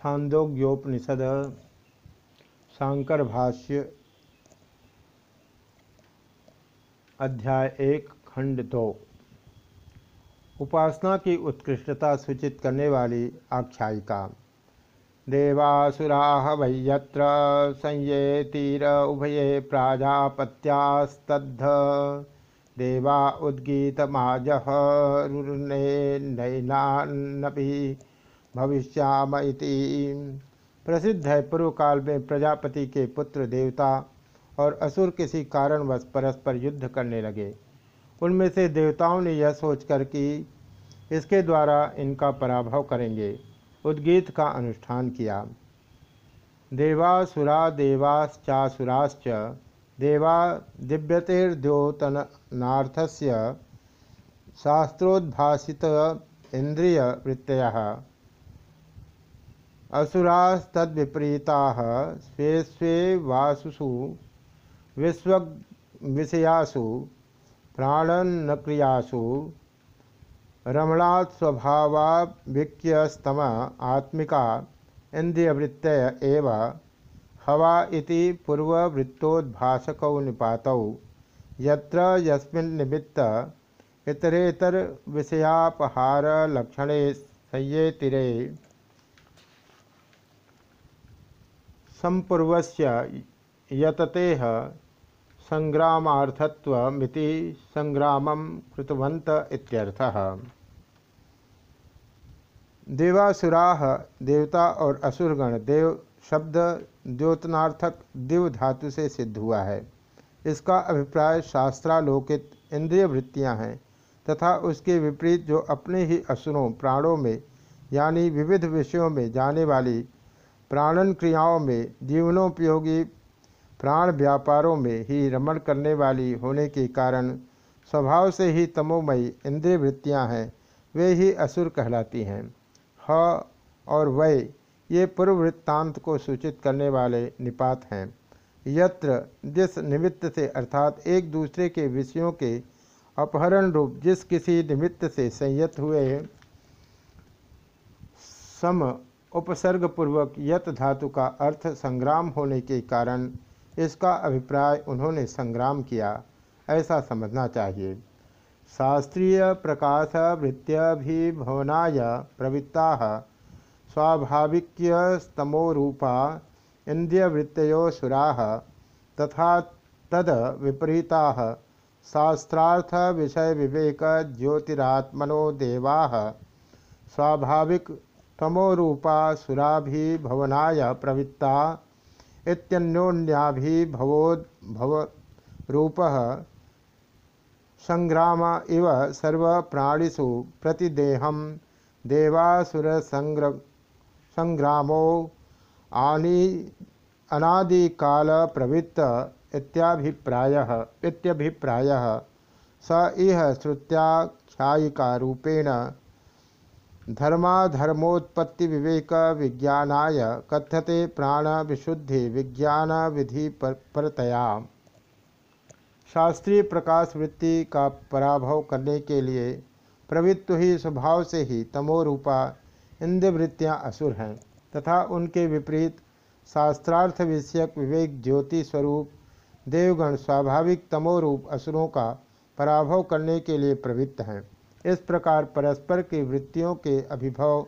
छांदोग्योपनिषद शांकर भाष्य अध्याय एक, खंड दो। उपासना की उत्कृष्टता सूचित करने वाली आख्यायिका, देवासुरा वैयत्र संये तीर उभये प्राजापत्यास्तद्ध, देवा उद्गीतमाजह नैनान्नपि भविष्याम प्रसिद्ध है पूर्व काल में प्रजापति के पुत्र देवता और असुर किसी कारणवश परस्पर युद्ध करने लगे। उनमें से देवताओं ने यह सोचकर कि इसके द्वारा इनका पराभव करेंगे। उद्गीत का अनुष्ठान किया। देवासुरा देवाश्चासुराश्च देवा दिव्यतेर्द्योतनार्थस्य शास्त्रोद्भाषित इंद्रिय वृत्तय असुरास्तद्विपरीता स्वे स्वे वासुषु विश्व विषयासु प्राणनक्रियासु रमणात्स्वभावाभिक्यस्तम आत्मिका इंद्रियवृत्तय एव, हवा इति पूर्ववृत्तोद्भाषकौ निपातौ यत्र यस्मिन् इतरेतर विषयापहार लक्षणे संयेतिरे। संपूर्वस्य यततेह संग्रामार्थत्वमिति संग्रामं कृतवन्त इत्यर्थः। देवासुरा देवता और असुरगण देव शब्द द्योतनार्थक दिव धातु से सिद्ध हुआ है। इसका अभिप्राय शास्त्रालोकित इंद्रिय वृत्तियाँ हैं तथा उसके विपरीत जो अपने ही असुरों, प्राणों में, यानी विविध विषयों में जाने वाली प्राणन क्रियाओं में, जीवनोपयोगी प्राण व्यापारों में ही रमण करने वाली होने के कारण स्वभाव से ही तमोमयी इंद्रिय वृत्तियाँ हैं, वे ही असुर कहलाती हैं। ह और वय ये पूर्व वृत्तांत को सूचित करने वाले निपात हैं। यत्र, जिस निमित्त से, अर्थात एक दूसरे के विषयों के अपहरण रूप, जिस किसी निमित्त से संयत हुए सम उपसर्ग पूर्वक यत धातु का अर्थ संग्राम होने के कारण इसका अभिप्राय उन्होंने संग्राम किया, ऐसा समझना चाहिए। शास्त्रीय प्रकाश वृत्त्यभिभवनाय प्रवृत्ता स्वाभाविक्यस्तमोरूपा इंद्रियवृत्तयो सुरा तथा तद विपरीता शास्त्रार्थ विषय विवेक ज्योतिरात्मनो देवा स्वाभाविक तमोरूपा सुराभिभवनाय प्रवृत्ता इत्यन्योन्याभिभवोद्भव रूप संग्राम इव सर्वप्राणिषु प्रतिदेहम देवासुर संग्र संग्रामो आनी अनादिकाल प्रवृत्त इत्याभिप्रायः इत्यभिप्रायः। स इह श्रुत्याख्यायिका रूपेण धर्माधर्मोत्पत्ति विवेक विज्ञानाय कथ्यते प्राण विशुद्धि विज्ञान विधि परतया शास्त्रीय प्रकाश वृत्ति का पराभव करने के लिए प्रवृत्त ही स्वभाव से ही तमोरूपा इंद्र वृत्तियाँ असुर हैं, तथा उनके विपरीत शास्त्रार्थ विषयक विवेक ज्योति स्वरूप देवगण स्वाभाविक तमोरूप असुरों का पराभव करने के लिए प्रवृत्त हैं। इस प्रकार परस्पर की वृत्तियों के अभिभव,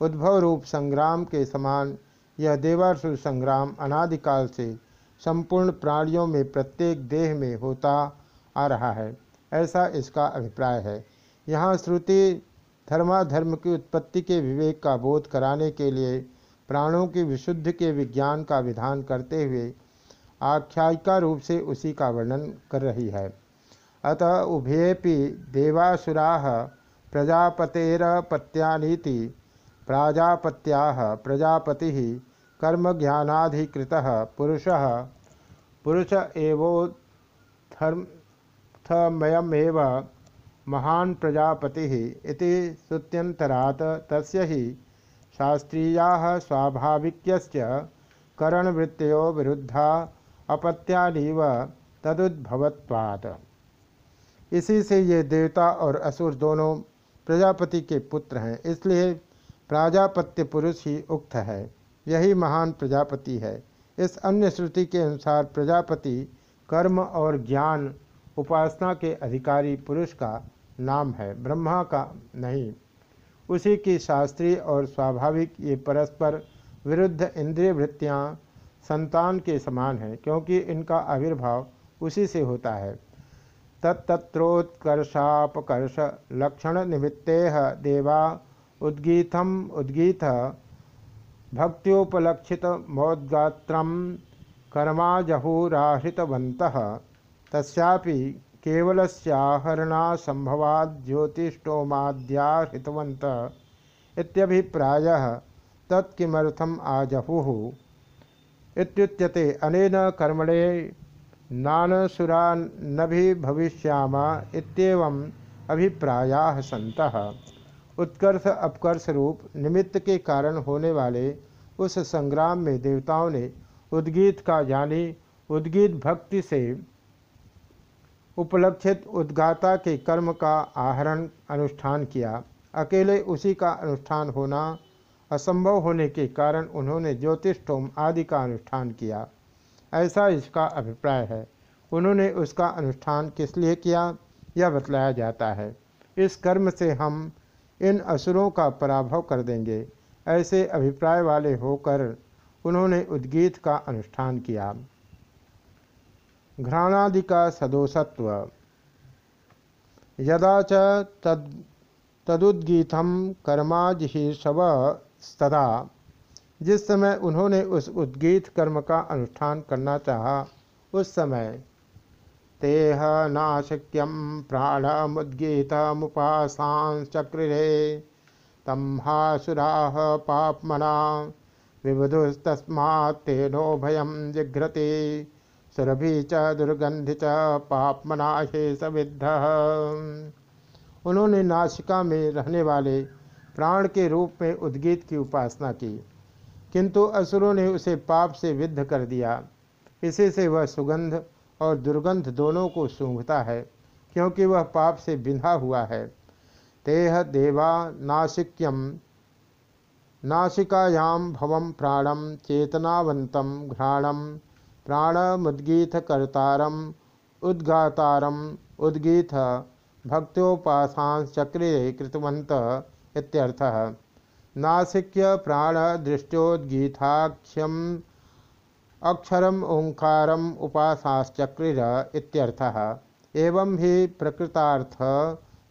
उद्भव रूप संग्राम के समान यह देवासुर संग्राम अनादिकाल से संपूर्ण प्राणियों में प्रत्येक देह में होता आ रहा है। ऐसा इसका अभिप्राय है। यहाँ श्रुति धर्माधर्म की उत्पत्ति के विवेक का बोध कराने के लिए प्राणों की विशुद्ध के विज्ञान का विधान करते हुए आख्यायिका रूप से उसी का वर्णन कर रही है। अतः उभेपि देवासुरा प्रजापतेरपत्यानीति, प्राजापत्या प्रजापति कर्म ज्ञानाधिकृत पुरुष पुरुष एवोत्थमयमेव महान प्रजापति इति श्रुत्यंतरात तस्य ही शास्त्रीया स्वाभाविक्यस्य करणवृत्तो विरुद्धा अपत्यानीव तदुद्भवत्वात्। इसी से ये देवता और असुर दोनों प्रजापति के पुत्र हैं, इसलिए प्राजापत्य पुरुष ही उक्त है। यही महान प्रजापति है। इस अन्य श्रुति के अनुसार प्रजापति कर्म और ज्ञान उपासना के अधिकारी पुरुष का नाम है, ब्रह्मा का नहीं। उसी की शास्त्रीय और स्वाभाविक ये परस्पर विरुद्ध इंद्रिय वृत्तियाँ संतान के समान हैं, क्योंकि इनका आविर्भाव उसी से होता है। तत्त्रोत्कर्षापकर्ष लक्षण निमित्ते देवा उद्गीतम उद्गीत भक्त्योपलक्षित मौद्गात्र कर्माजहूराहृतवंत तस्यापि केवलस्याहरणा संभवाद ज्योतिषोमाद्याहृतवंत इत्यभिप्रायः तत्किमर्थम आजहुः। इत्युच्यते अनेन कर्मणे नानसुरा न भी भविष्याम इतम अभिप्राया संत उत्कर्ष अपकर्ष रूप निमित्त के कारण होने वाले उस संग्राम में देवताओं ने उद्गीत का यानी उद्गीत भक्ति से उपलक्षित उद्गाता के कर्म का आहरण अनुष्ठान किया। अकेले उसी का अनुष्ठान होना असंभव होने के कारण उन्होंने ज्योतिषोम आदि का अनुष्ठान किया। ऐसा इसका अभिप्राय है। उन्होंने उसका अनुष्ठान किस लिए किया, यह बतलाया जाता है। इस कर्म से हम इन असुरों का पराभव कर देंगे, ऐसे अभिप्राय वाले होकर उन्होंने उद्गीत का अनुष्ठान किया। घ्राणादि का सदोषत्व। यदा च तद तदुद्गीतम कर्माजिशव सदा जिस समय उन्होंने उस उद्गीत कर्म का अनुष्ठान करना चाहा, उस समय तेह नाशक्यम प्राण मुद्गीत मुपासांचक्रिरे तम हासुरा पापमना विबुधुस्तस्मात्नो भयम जिघ्रते, सुरभि च दुर्गंधि च पापमना हे सविद्ध। उन्होंने नाशिका में रहने वाले प्राण के रूप में उद्गीत की उपासना की। किंतु असुरों ने उसे पाप से विद्ध कर दिया। इसी से वह सुगंध और दुर्गंध दोनों को सूंघता है, क्योंकि वह पाप से बिंधा हुआ है। तेह देवा नासिक्यम नासिकायाम भवम प्राणम चेतनावंतम घ्राणम प्राण प्राणमुद्गीतकर्तारम उद्गातारम उद्गीत भक्तोपासांचक्रे कृतवंत इत्यर्थः। नासिक्य प्राण दृष्टोद्गीताख्यम अक्षरम ओंकारम उपासाश्चक्रिर इत्यर्थः। एवं ही प्रकृतार्थ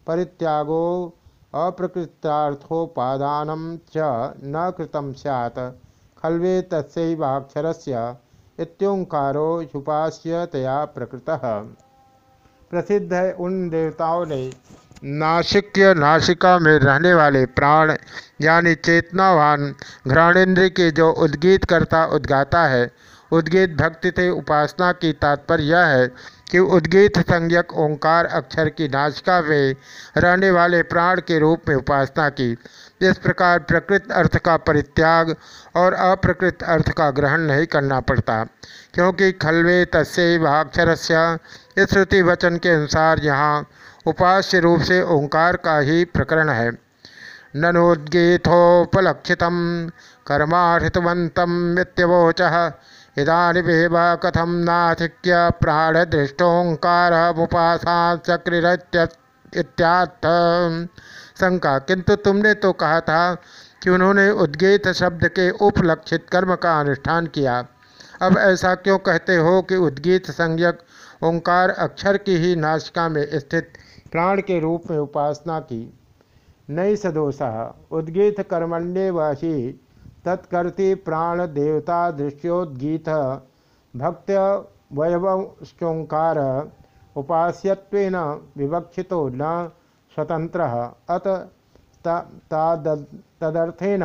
परित्यागो अप्रकृतार्थोपादान च न कृतम सैत् खल्वे तस्वाक्षरस्य इत्योंकारो युपास्यतया प्रकृतः। प्रसिद्ध उन देवताओं ने नासिक्य नासिका में रहने वाले प्राण, यानी चेतनावान घ्राणेन्द्र के जो उद्गीत करता, उद्गाता है। उद्गीत भक्ति से उपासना की तात्पर्य यह है कि उद्गीत संज्ञक ओंकार अक्षर की नाचिका में रहने वाले प्राण के रूप में उपासना की। इस प्रकार प्रकृत अर्थ का परित्याग और अप्रकृत अर्थ का ग्रहण नहीं करना पड़ता, क्योंकि खलवे तस्वाक्षर इस श्रुति वचन के अनुसार यहाँ उपास्य रूप से ओंकार का ही प्रकरण है। ननोद्गीथोपलक्षित कर्माहृतवंतम मित्यवोच कथम नाथिक्य प्राणदृष्टोंकार मुपासा इत्याथ शंका, किंतु तुमने तो कहा था कि उन्होंने उद्गीत शब्द के उपलक्षित कर्म का अनुष्ठान किया। अब ऐसा क्यों कहते हो कि उद्गीत संज्ञक ओंकार अक्षर की ही नाशिका में स्थित प्राण के रूप में उपासना की। नई सदोषा, उद्गीत कर्मण्य वही तत्कर्ति प्राण देवता दृश्योद्गीत, भक्त वयवोंकार उपास्यत्वेन विवक्षितो न स्वतंत्र अत तदर्थेन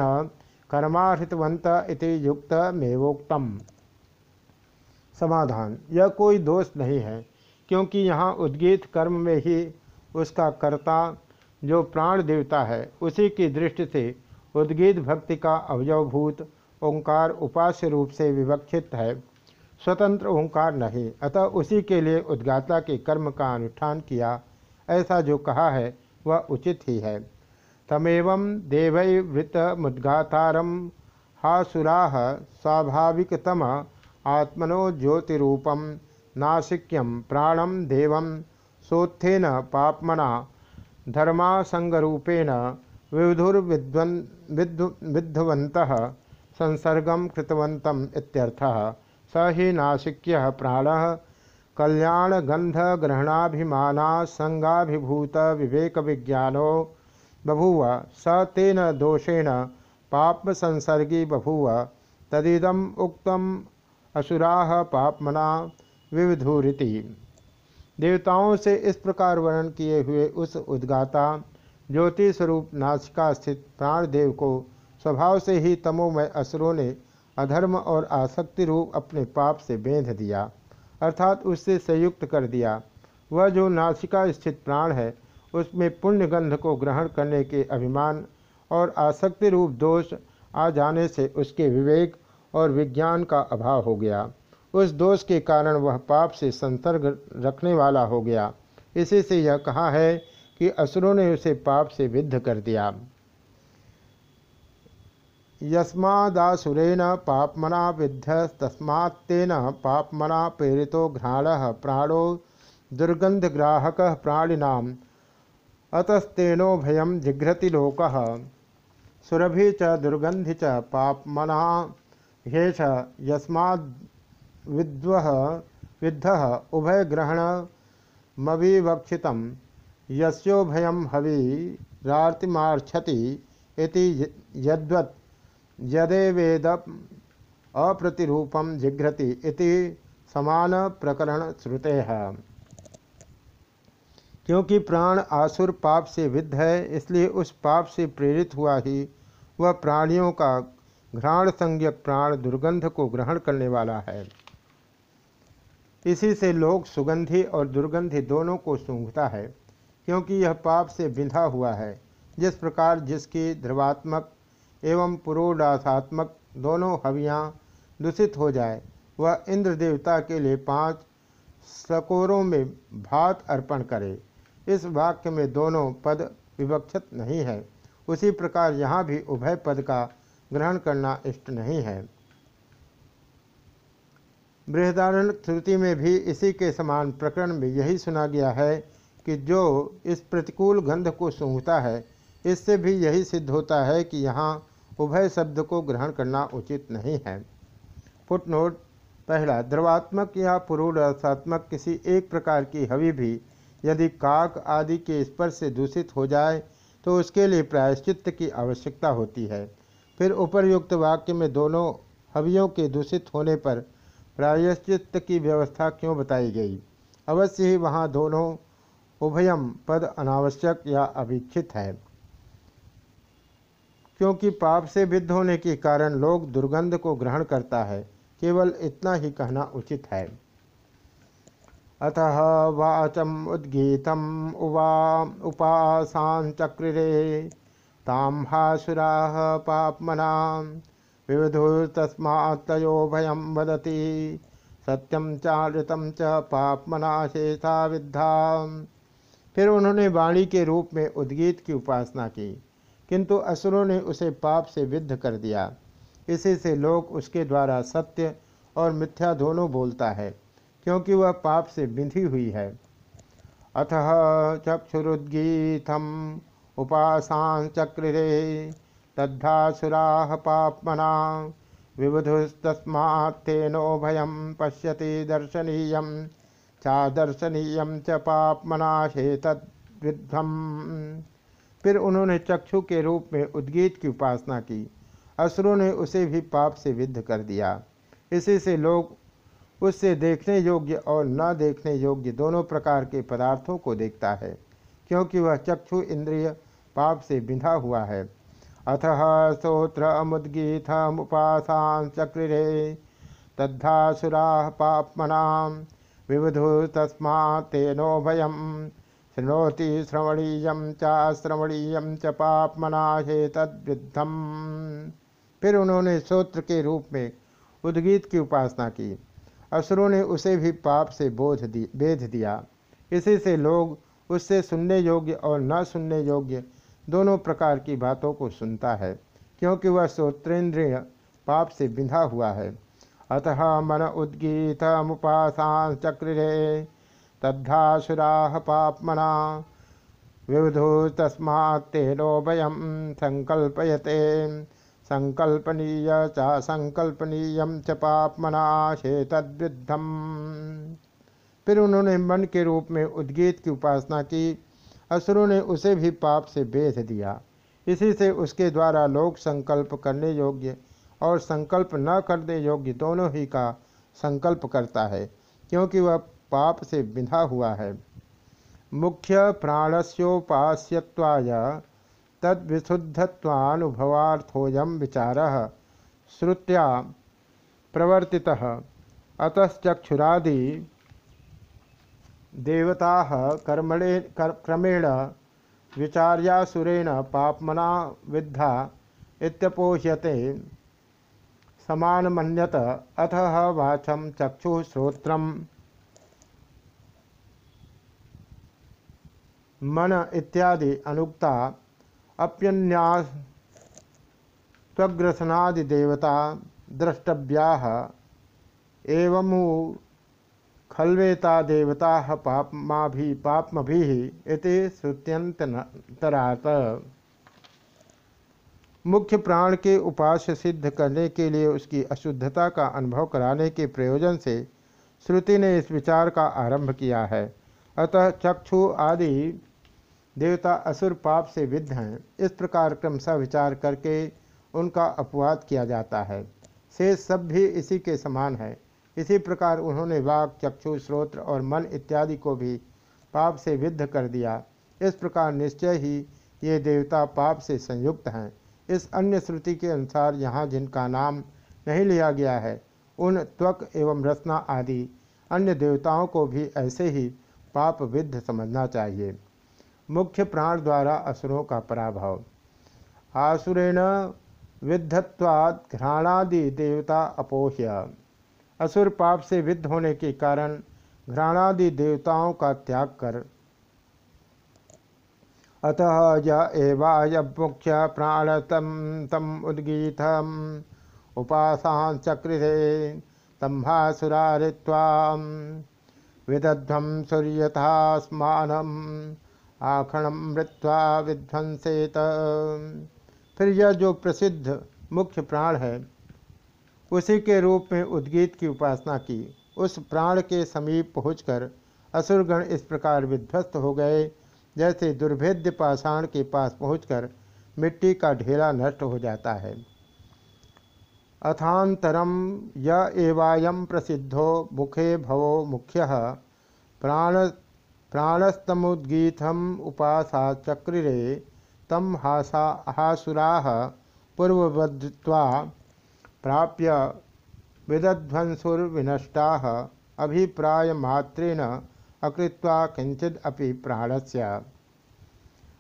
कर्माहितवंत इति युक्त मेवोक्तम समाधान। यह कोई दोष नहीं है, क्योंकि यहाँ उद्गीत कर्म में ही उसका कर्ता जो प्राण देवता है, उसी की दृष्टि से उद्गीत भक्ति का अवयवभूत ओंकार उपास्य रूप से विवक्षित है। स्वतंत्र ओंकार नहीं, अतः उसी के लिए उद्गाता के कर्म का अनुष्ठान किया। ऐसा जो कहा है, वह उचित ही है। तमेव देवैवृतमुद्घातारम हासुरा स्वाभाविकतम आत्मनो ज्योतिरूपम नासिक्यम प्राणम देव सोत्थेन पापमना धर्मासंगरूपेण विधुर्विद्वन विद्धवंत संसर्गम कृतवन्तम इत्यर्थः। स ही नासिक्य प्राण। कल्याण गंध ग्रहणाभिमानासंगाभिभूत विवेक विज्ञानो बभूव। स तेन दोषेण पाप संसर्गी बभूव। तदिदम उक्तम असुरा पापमना विविधूरिति। देवताओं से इस प्रकार वर्णन किए हुए उस उद्गाता, ज्योति स्वरूप नासिका स्थित प्राणदेव को स्वभाव से ही तमोमय असुरों ने अधर्म और आसक्ति रूप अपने पाप से बेंध दिया, अर्थात उससे संयुक्त कर दिया। वह जो नासिका स्थित प्राण है, उसमें पुण्य गंध को ग्रहण करने के अभिमान और आसक्ति रूप दोष आ जाने से उसके विवेक और विज्ञान का अभाव हो गया। उस दोष के कारण वह पाप से संसर्ग रखने वाला हो गया। इसी से यह कहा है कि असुरों ने उसे पाप से विद्ध कर दिया। यस्मादासुरेण पापमना विद्ध तस्मात्तेन पापमना प्रेरितो घ्राण प्राणो दुर्गंधग्राहक प्राणिनाम। अतस्तेनो भयम जिघ्रति लोक। सुरभि च दुर्गंधि च पापमना हेष यस्माद् विद्व, विद्ध, उभय ग्रहण मविवक्षित यस्योभयम हविरार्तिमार्छति यद्वत् यदेवेद जिघ्रति समान प्रकरण श्रुते है क्योंकि प्राण आसुर पाप से विद्ध है, इसलिए उस पाप से प्रेरित हुआ ही वह प्राणियों का घ्राण संज्ञक प्राण दुर्गंध को ग्रहण करने वाला है। इसी से लोग सुगंधि और दुर्गंधि दोनों को सूंघता है, क्योंकि यह पाप से बिंधा हुआ है। जिस प्रकार जिसकी ध्रुवात्मक एवं पुरोडासात्मक दोनों हवियाँ दूषित हो जाए, वह इंद्र देवता के लिए पाँच सकोरों में भात अर्पण करे। इस वाक्य में दोनों पद विवक्षित नहीं है। उसी प्रकार यहाँ भी उभय पद का ग्रहण करना इष्ट नहीं है। बृहदारण श्रुति में भी इसी के समान प्रकरण में यही सुना गया है कि जो इस प्रतिकूल गंध को सूंघता है, इससे भी यही सिद्ध होता है कि यहाँ उभय शब्द को ग्रहण करना उचित नहीं है। फुटनोट, पहला, द्रवात्मक या पुरुषात्मक किसी एक प्रकार की हवि भी यदि काक आदि के स्पर्श से दूषित हो जाए तो उसके लिए प्रायश्चित की आवश्यकता होती है। फिर उपरयुक्त वाक्य में दोनों हवियों के दूषित होने पर प्रायश्चित की व्यवस्था क्यों बताई गई? अवश्य ही वहाँ दोनों उभयम पद अनावश्यक या अभिक्षित है। क्योंकि पाप से विद्ध होने के कारण लोग दुर्गंध को ग्रहण करता है, केवल इतना ही कहना उचित है। अतः वाचम उद्गीतम उवा उपासाचक्रिरे ताम हासुरा पापमना विविधुस्तस्मात्तयो भयम वदति। सत्यम चारितम च पापमना शेषा विद्धा। फिर उन्होंने वाणी के रूप में उद्गीत की उपासना की, किंतु असुरों ने उसे पाप से विद्ध कर दिया। इसी से लोग उसके द्वारा सत्य और मिथ्या दोनों बोलता है, क्योंकि वह पाप से बिंधी हुई है। अथ चक्षुरुद्गीतम उपासान चक्रे तद्धासुरा पापमना। विबुधुस्तस्मात्नो भयम पश्यति दर्शनीय। चादर्शनीय च पापमना तद्विध्वम फिर उन्होंने चक्षु के रूप में उद्गीत की उपासना की। असुरों ने उसे भी पाप से विद्ध कर दिया। इसी से लोग उससे देखने योग्य और न देखने योग्य दोनों प्रकार के पदार्थों को देखता है, क्योंकि वह चक्षु इंद्रिय पाप से बिंधा हुआ है। अथ मुद्गीथमुपासान चक्रिरे तद्धासुरा पापमना विवधु तस्मात्नो भयम शृणोति श्रवणीय चाश्रवणीय च पापमना हे तद्विद्धम। फिर उन्होंने सोत्र के रूप में उद्गीत की उपासना की। असुरों ने उसे भी पाप से बोध दी बेध दिया। इसी से लोग उससे सुनने योग्य और न सुनने योग्य दोनों प्रकार की बातों को सुनता है, क्योंकि वह श्रोत्रेंद्रिय पाप से बिंधा हुआ है। अतः मन उद्गीत मुपासान चक्रे तद्धासुरा पापमना, विवधो तस्मात्तेनोभयम संकल्पयते। संकल्पनीय च संकल्पनीय च पापमना तद्विद्धम फिर उन्होंने मन के रूप में उद्गीत की उपासना की। असुरों ने उसे भी पाप से बेच दिया। इसी से उसके द्वारा लोक संकल्प करने योग्य और संकल्प न करने योग्य दोनों ही का संकल्प करता है, क्योंकि वह पाप से बिंधा हुआ है। मुख्य प्राणस्योपास्यवाय तद तद्विशुद्धत्वानुभवार्थोयम विचार श्रुत्या प्रवर्ति अतश्चक्षुरादि देवता कर्मणे कर, क्रमेण विचार्यासुरेण पापमना विद्धा इत्यपोह्यते। समानमन्यत अथ वाचम चक्षुश्रोत्रम। मन इत्यादि अनुक्ता अप्यन्याग्रसनादिदेवता द्रष्टव्या। एवं खलवेता देवता पापमा भी पापम भी इति श्रुत्यंतरात मुख्य प्राण के उपास्य सिद्ध करने के लिए उसकी अशुद्धता का अनुभव कराने के प्रयोजन से श्रुति ने इस विचार का आरंभ किया है। अतः चक्षु आदि देवता असुर पाप से विद्ध हैं। इस प्रकार क्रमशः विचार करके उनका अपवाद किया जाता है। शेष सब भी इसी के समान है। इसी प्रकार उन्होंने वाक, चक्षु श्रोत्र और मन इत्यादि को भी पाप से विद्ध कर दिया। इस प्रकार निश्चय ही ये देवता पाप से संयुक्त हैं। इस अन्य श्रुति के अनुसार यहाँ जिनका नाम नहीं लिया गया है, उन त्वक एवं रत्ना आदि अन्य देवताओं को भी ऐसे ही पाप विद्ध समझना चाहिए। मुख्य प्राण द्वारा असुरों का पराभव। आसुरेण विद्धत्वाद घ्राणादि देवता अपोह्य। असुर पाप से विद्ध होने के कारण घ्राणादि देवताओं का त्याग कर। अतः य एवाय मुख्य प्राण तम तम उद्गीतम। उपासान चक्रिरे तम्भासुरारित्वा विदध्वम सूर्यथास्मानम आखणम मृत्वा विध्वंसेत। फिर यह जो प्रसिद्ध मुख्य प्राण है उसी के रूप में उद्गीत की उपासना की। उस प्राण के समीप पहुंचकर असुरगण इस प्रकार विध्वस्त हो गए, जैसे दुर्भेद्य पाषाण के पास पहुंचकर मिट्टी का ढेला नष्ट हो जाता है। अथांतरम य एवायम प्रसिद्धो मुखे भवो मुख्य प्राण, प्राणस्तमुद्गीतम उपासा चक्रिरे तम हासा, हासुरा पूर्ववद्वा प्राप्य विदध्वंसुर्विनष्टा अभिप्राय मात्रेण अकृत्वा किंचित अपि प्राणस्य।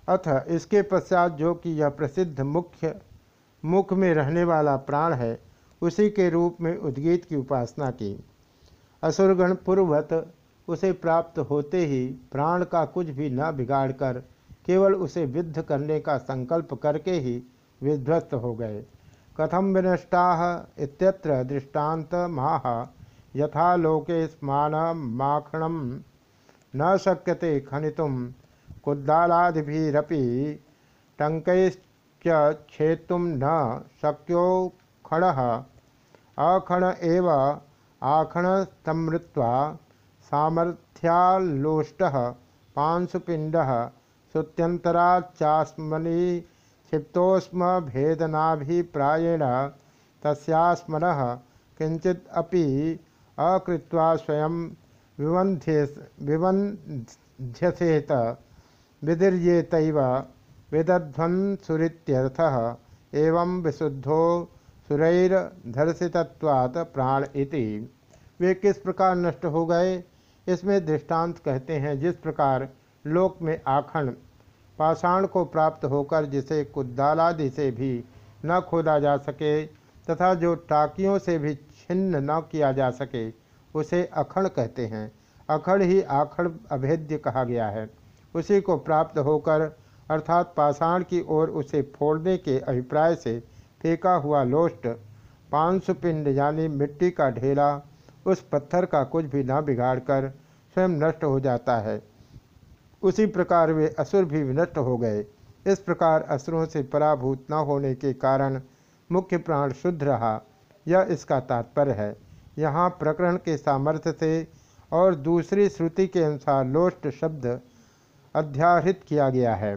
अथ, इसके पश्चात जो कि यह प्रसिद्ध मुख्य मुख में रहने वाला प्राण है, उसी के रूप में उद्गीत की उपासना की। असुरगण पूर्वत उसे प्राप्त होते ही प्राण का कुछ भी न बिगाड़कर केवल उसे विद्ध करने का संकल्प करके ही विध्वस्त हो गए। कथम विनष्टा इत्यत्र दृष्टांत माह यथा लोके स्मान माखण न शक्यते खनितुम कुद्दालादिभिरपि टङ्कैश्च न शक्यो खड़ अखण एव आखणस्तमृत्वा सामर्थ्यालोष्टः पांशुपिण्डः श्रुत्यन्तराच्चास्मनि क्षिप्तोस्म भेदनाभिप्राएण तस्यास्मन किंचित अकृत्वा स्वयं विवंध्य विवंध्यसेत विदीर्येत विदध्वंसुरीत्यर्थः एवं विशुद्धो सुरैर्धर्षितत्वात् प्राण इति। वे किस प्रकार नष्ट हो गए, इसमें दृष्टांत कहते हैं जिस प्रकार लोक में आखंड पाषाण को प्राप्त होकर जिसे कुदालादि से भी न खोदा जा सके, तथा जो टाकियों से भी छिन्न न किया जा सके, उसे अखड़ कहते हैं। अखड़ ही आखड़ अभेद्य कहा गया है। उसी को प्राप्त होकर, अर्थात पाषाण की ओर उसे फोड़ने के अभिप्राय से फेंका हुआ लोस्ट पाँच पिंड यानी मिट्टी का ढेला उस पत्थर का कुछ भी न बिगाड़कर स्वयं नष्ट हो जाता है। उसी प्रकार वे असुर भी विनष्ट हो गए। इस प्रकार असुरों से पराभूत न होने के कारण मुख्य प्राण शुद्ध रहा। यह इसका तात्पर्य है। यहाँ प्रकरण के सामर्थ्य से और दूसरी श्रुति के अनुसार लोष्ट शब्द अध्याहित किया गया है।